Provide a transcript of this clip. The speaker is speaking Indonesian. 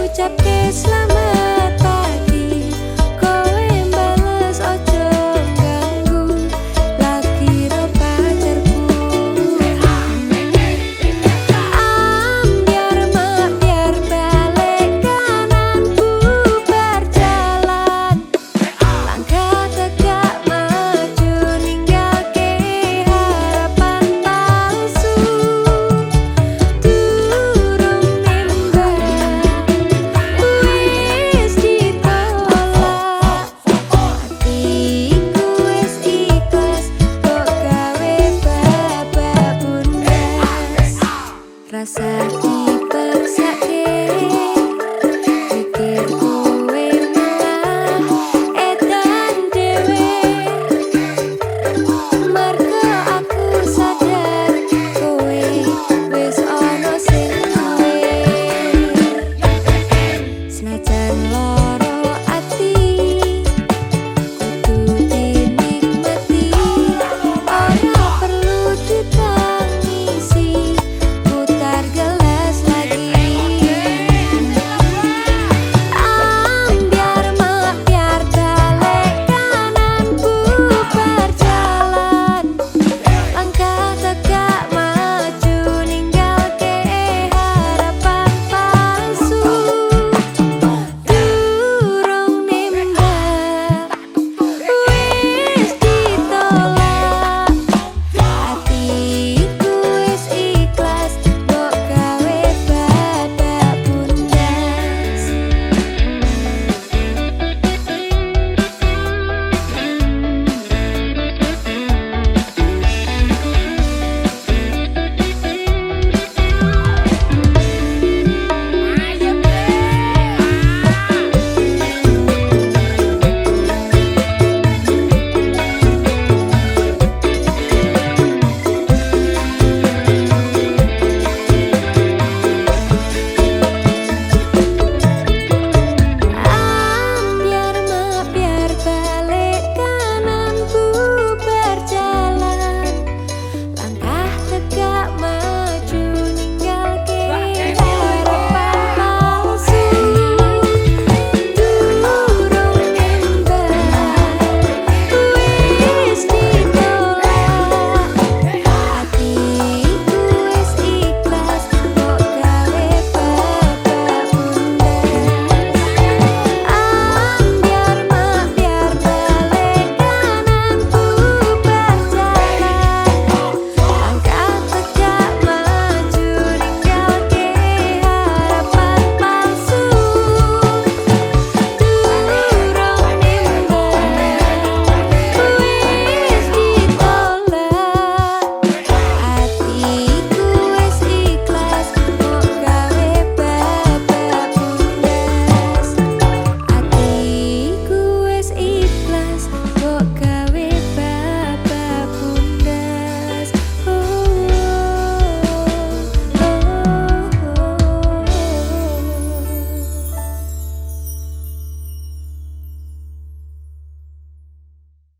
ucapkan selamat